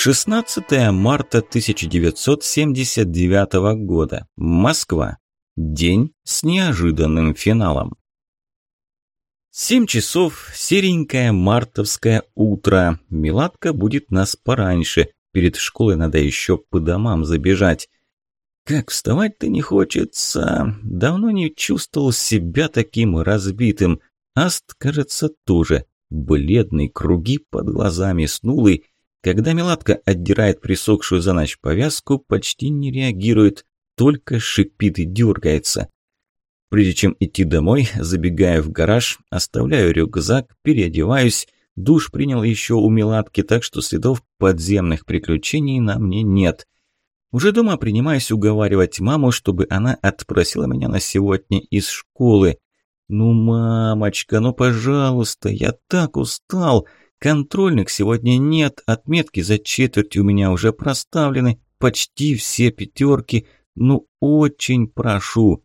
16 марта 1979 года. Москва. День с неожиданным финалом. Семь часов, серенькое мартовское утро. Милатка будет нас пораньше. Перед школой надо еще по домам забежать. Как вставать-то не хочется. Давно не чувствовал себя таким разбитым. Аст, кажется, тоже. Бледный, круги под глазами, снулый. Когда Милатка отдирает присохшую за ночь повязку, почти не реагирует, только шипит и дергается. Прежде чем идти домой, забегаю в гараж, оставляю рюкзак, переодеваюсь. Душ принял еще у Милатки, так что следов подземных приключений на мне нет. Уже дома принимаюсь уговаривать маму, чтобы она отпросила меня на сегодня из школы. «Ну, мамочка, ну, пожалуйста, я так устал. Контрольных сегодня нет, отметки за четверть у меня уже проставлены, почти все пятерки. Ну, очень прошу».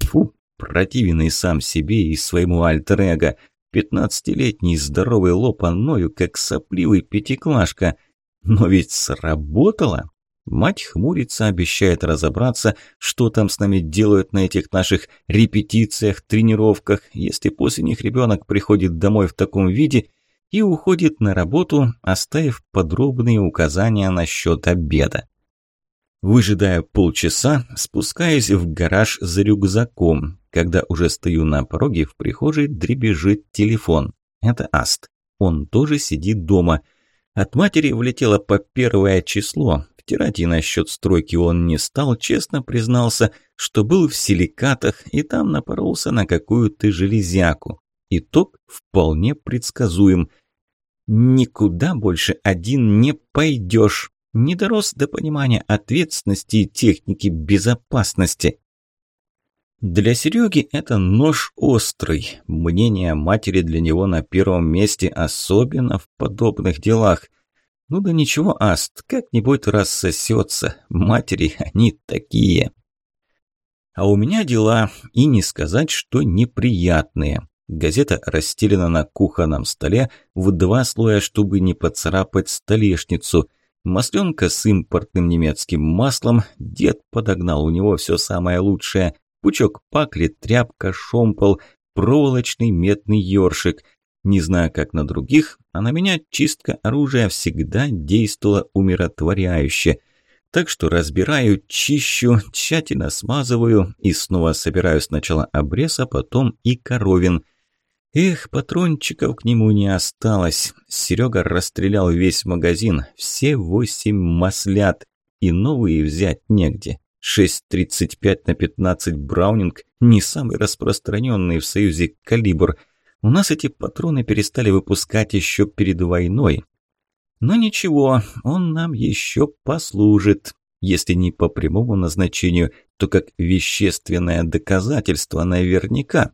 Фу, противный сам себе и своему альтер-эго. Пятнадцатилетний здоровый лоб, ною, как сопливый пятиклашка. Но ведь сработало. Мать хмурится, обещает разобраться, что там с нами делают на этих наших репетициях, тренировках, если после них ребенок приходит домой в таком виде и уходит на работу, оставив подробные указания насчет обеда. Выжидая полчаса, спускаюсь в гараж за рюкзаком. Когда уже стою на пороге, в прихожей дребезжит телефон. Это Аст. Он тоже сидит дома. От матери влетело по первое число. Втирать и насчет стройки он не стал, честно признался, что был в силикатах и там напоролся на какую-то железяку. Итог вполне предсказуем. Никуда больше один не пойдешь не дорос до понимания ответственности и техники безопасности. Для Сереги это нож острый. Мнение матери для него на первом месте, особенно в подобных делах. Ну да ничего, Аст, как-нибудь рассосется. Матери они такие. А у меня дела, и не сказать, что неприятные. Газета расстелена на кухонном столе в два слоя, чтобы не поцарапать столешницу – Масленка с импортным немецким маслом, дед подогнал у него все самое лучшее. Пучок пакли, тряпка, шомпол, проволочный медный ёршик. Не знаю, как на других, а на меня чистка оружия всегда действовала умиротворяюще. Так что разбираю, чищу, тщательно смазываю и снова собираю сначала обрез, а потом и коровин – Эх, патрончиков к нему не осталось. Серега расстрелял весь магазин, все восемь маслят, и новые взять негде. 6,35 на 15 Браунинг – не самый распространенный в Союзе калибр. У нас эти патроны перестали выпускать еще перед войной. Но ничего, он нам еще послужит. Если не по прямому назначению, то как вещественное доказательство наверняка.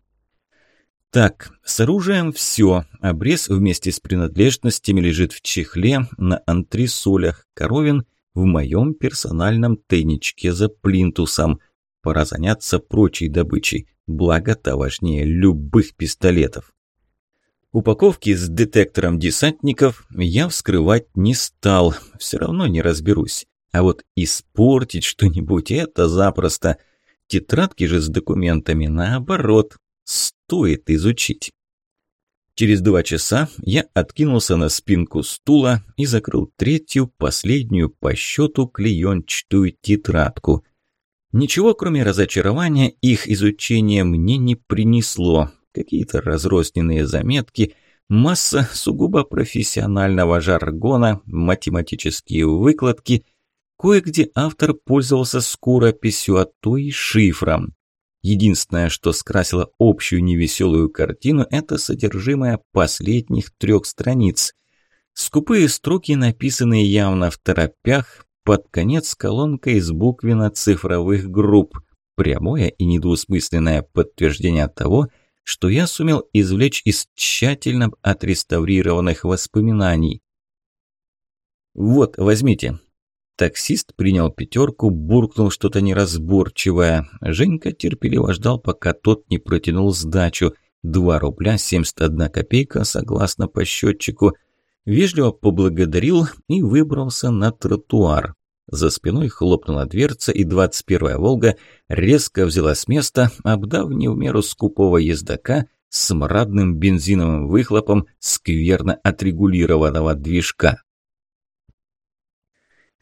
Так, с оружием все. Обрез вместе с принадлежностями лежит в чехле на антресолях. Коровин в моем персональном тайничке за плинтусом. Пора заняться прочей добычей. Благо, та важнее любых пистолетов. Упаковки с детектором десантников я вскрывать не стал. Все равно не разберусь. А вот испортить что-нибудь – это запросто. Тетрадки же с документами, наоборот, стоит изучить. Через два часа я откинулся на спинку стула и закрыл третью, последнюю по счету клеенчатую тетрадку. Ничего, кроме разочарования, их изучение мне не принесло. Какие-то разрозненные заметки, масса сугубо профессионального жаргона, математические выкладки. Кое-где автор пользовался скорописью, а то и шифром. Единственное, что скрасило общую невеселую картину, это содержимое последних трех страниц. Скупые строки, написанные явно в торопях, под конец колонкой с буквенно-цифровых групп. Прямое и недвусмысленное подтверждение того, что я сумел извлечь из тщательно отреставрированных воспоминаний. «Вот, возьмите, Таксист принял пятерку, буркнул что-то неразборчивое. Женька терпеливо ждал, пока тот не протянул сдачу. Два рубля семьдесят одна копейка, согласно по счетчику. Вежливо поблагодарил и выбрался на тротуар. За спиной хлопнула дверца, и 21-я «Волга» резко взяла с места, обдав не в меру скупого ездока смрадным бензиновым выхлопом скверно отрегулированного движка.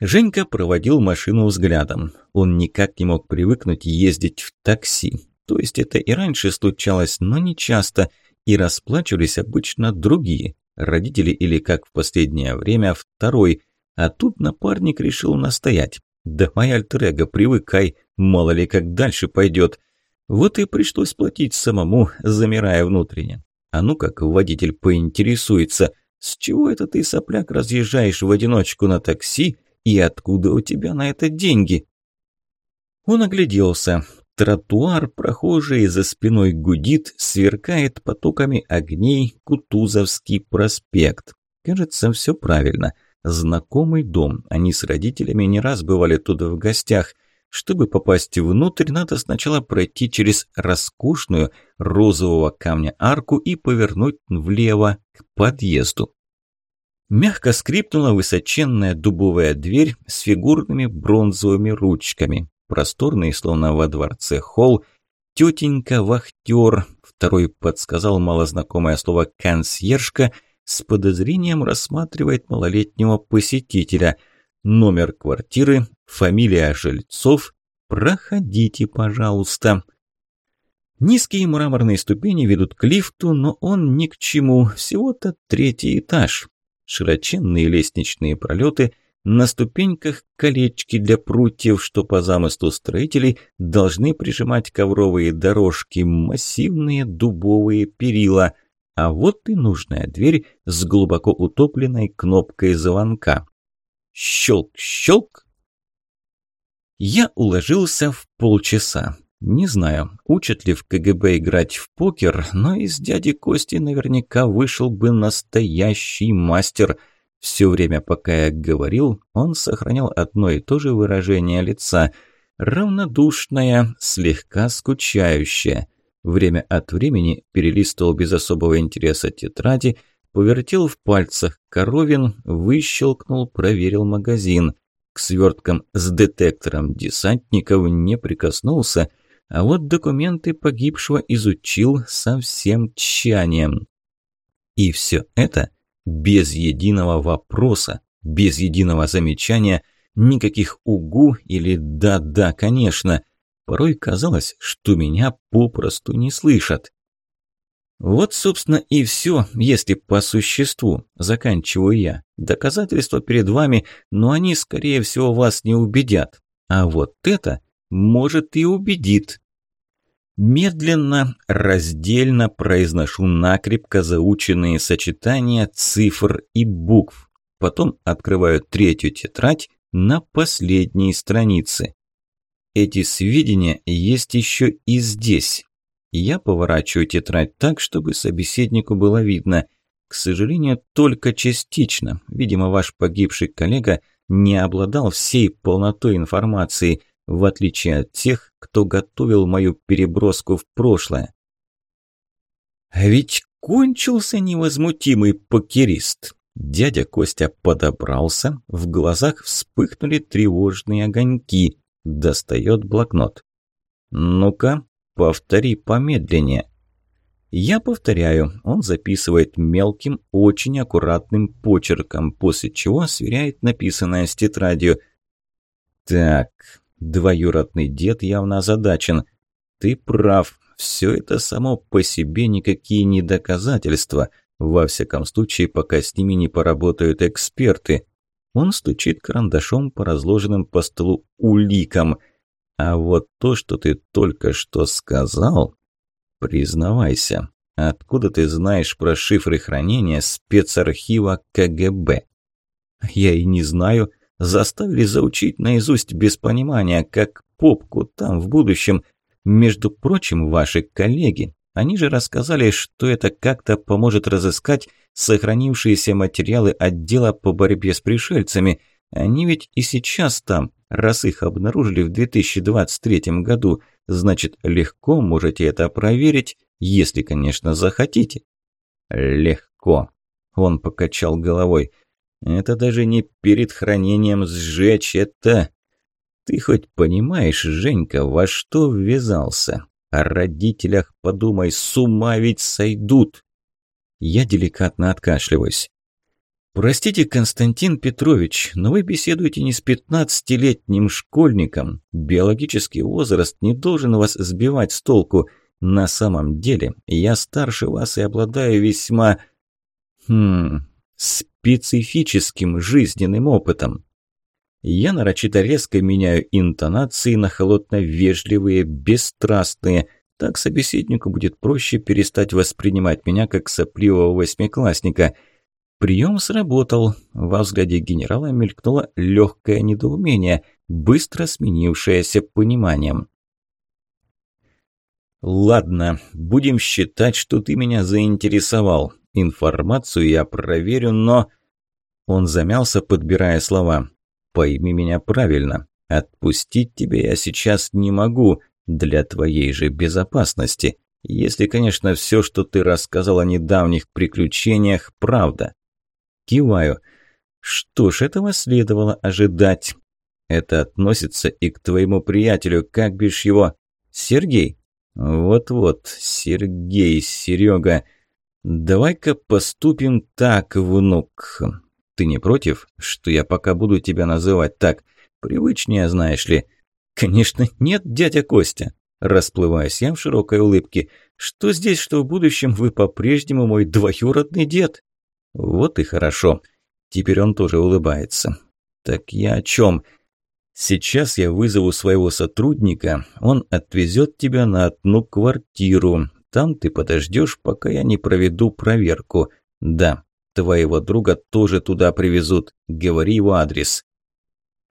Женька проводил машину взглядом. Он никак не мог привыкнуть ездить в такси. То есть это и раньше случалось, но не часто, и расплачивались обычно другие, родители или, как в последнее время, второй. А тут напарник решил настоять. «Давай, альтер привыкай, мало ли как дальше пойдет». Вот и пришлось платить самому, замирая внутренне. А ну как водитель поинтересуется, с чего это ты, сопляк, разъезжаешь в одиночку на такси и откуда у тебя на это деньги? Он огляделся. Тротуар, прохожий за спиной гудит, сверкает потоками огней Кутузовский проспект. Кажется, все правильно. Знакомый дом. Они с родителями не раз бывали туда в гостях. Чтобы попасть внутрь, надо сначала пройти через роскошную розового камня арку и повернуть влево к подъезду. Мягко скрипнула высоченная дубовая дверь с фигурными бронзовыми ручками. Просторный, словно во дворце, холл. Тетенька-вахтер, второй подсказал малознакомое слово «консьержка», с подозрением рассматривает малолетнего посетителя. Номер квартиры, фамилия жильцов. Проходите, пожалуйста. Низкие мраморные ступени ведут к лифту, но он ни к чему, всего-то третий этаж широченные лестничные пролеты, на ступеньках колечки для прутьев, что по замыслу строителей должны прижимать ковровые дорожки, массивные дубовые перила. А вот и нужная дверь с глубоко утопленной кнопкой звонка. Щелк-щелк. Я уложился в полчаса. Не знаю, учат ли в КГБ играть в покер, но из дяди Кости наверняка вышел бы настоящий мастер. Все время, пока я говорил, он сохранял одно и то же выражение лица. Равнодушное, слегка скучающее. Время от времени перелистывал без особого интереса тетради, повертел в пальцах коровин, выщелкнул, проверил магазин. К сверткам с детектором десантников не прикоснулся – а вот документы погибшего изучил со всем тщанием. И все это без единого вопроса, без единого замечания, никаких «угу» или «да-да, конечно». Порой казалось, что меня попросту не слышат. Вот, собственно, и все, если по существу, заканчиваю я. Доказательства перед вами, но они, скорее всего, вас не убедят. А вот это может, и убедит. Медленно, раздельно произношу накрепко заученные сочетания цифр и букв. Потом открываю третью тетрадь на последней странице. Эти сведения есть еще и здесь. Я поворачиваю тетрадь так, чтобы собеседнику было видно. К сожалению, только частично. Видимо, ваш погибший коллега не обладал всей полнотой информации – в отличие от тех, кто готовил мою переброску в прошлое. А ведь кончился невозмутимый покерист. Дядя Костя подобрался, в глазах вспыхнули тревожные огоньки. Достает блокнот. «Ну-ка, повтори помедленнее». Я повторяю, он записывает мелким, очень аккуратным почерком, после чего сверяет написанное с тетрадью. «Так, Двоюродный дед явно озадачен. Ты прав, все это само по себе никакие не доказательства. Во всяком случае, пока с ними не поработают эксперты. Он стучит карандашом по разложенным по столу уликам. А вот то, что ты только что сказал... Признавайся, откуда ты знаешь про шифры хранения спецархива КГБ? Я и не знаю, Заставили заучить наизусть без понимания, как попку там в будущем. Между прочим, ваши коллеги, они же рассказали, что это как-то поможет разыскать сохранившиеся материалы отдела по борьбе с пришельцами. Они ведь и сейчас там, раз их обнаружили в 2023 году. Значит, легко можете это проверить, если, конечно, захотите. Легко. Он покачал головой. Это даже не перед хранением сжечь, это... Ты хоть понимаешь, Женька, во что ввязался? О родителях подумай, с ума ведь сойдут. Я деликатно откашливаюсь. «Простите, Константин Петрович, но вы беседуете не с пятнадцатилетним школьником. Биологический возраст не должен вас сбивать с толку. На самом деле, я старше вас и обладаю весьма... Хм... специфическим жизненным опытом. Я нарочито резко меняю интонации на холодно-вежливые, бесстрастные. Так собеседнику будет проще перестать воспринимать меня как сопливого восьмиклассника – Прием сработал. Во взгляде генерала мелькнуло легкое недоумение, быстро сменившееся пониманием. «Ладно, будем считать, что ты меня заинтересовал. Информацию я проверю, но...» Он замялся, подбирая слова. «Пойми меня правильно. Отпустить тебя я сейчас не могу, для твоей же безопасности. Если, конечно, все, что ты рассказал о недавних приключениях, правда». Киваю. Что ж, этого следовало ожидать. Это относится и к твоему приятелю, как бишь его? Сергей? Вот-вот, Сергей, Серега. Давай-ка поступим так, внук. Ты не против, что я пока буду тебя называть так? Привычнее, знаешь ли. Конечно, нет, дядя Костя. Расплываюсь я в широкой улыбке. Что здесь, что в будущем вы по-прежнему мой двоюродный дед? Вот и хорошо. Теперь он тоже улыбается. Так я о чем? Сейчас я вызову своего сотрудника, он отвезет тебя на одну квартиру. Там ты подождешь, пока я не проведу проверку. Да, твоего друга тоже туда привезут. Говори его адрес.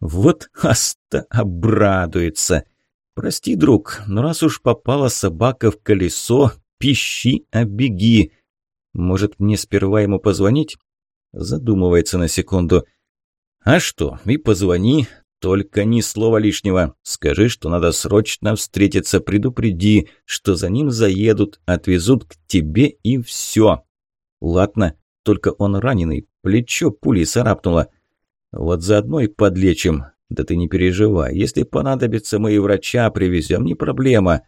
Вот Аста обрадуется. Прости, друг, но раз уж попала собака в колесо, пищи, а беги. Может, мне сперва ему позвонить? Задумывается на секунду. А что, и позвони, только ни слова лишнего. Скажи, что надо срочно встретиться, предупреди, что за ним заедут, отвезут к тебе и все. Ладно, только он раненый, плечо пулей царапнуло. Вот заодно и подлечим. Да ты не переживай, если понадобится, мы и врача привезем, не проблема.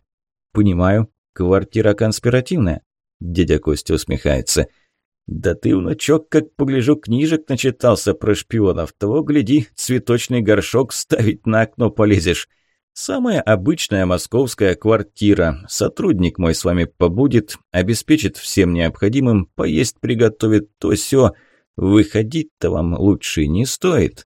Понимаю, квартира конспиративная. Дядя Костя усмехается. «Да ты, внучок, как погляжу, книжек начитался про шпионов. Того, гляди, цветочный горшок ставить на окно полезешь. Самая обычная московская квартира. Сотрудник мой с вами побудет, обеспечит всем необходимым, поесть приготовит, то все. Выходить-то вам лучше не стоит.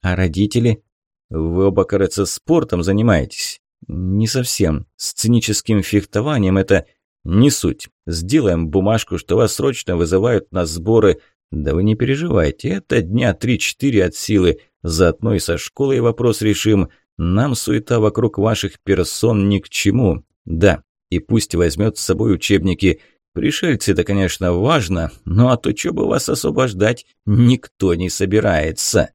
А родители? Вы оба, кажется, спортом занимаетесь?» «Не совсем. Сценическим фехтованием это «Не суть. Сделаем бумажку, что вас срочно вызывают на сборы. Да вы не переживайте, это дня три-четыре от силы. Заодно и со школой вопрос решим. Нам суета вокруг ваших персон ни к чему. Да, и пусть возьмет с собой учебники. Пришельцы это, конечно, важно, но от учебы вас освобождать никто не собирается».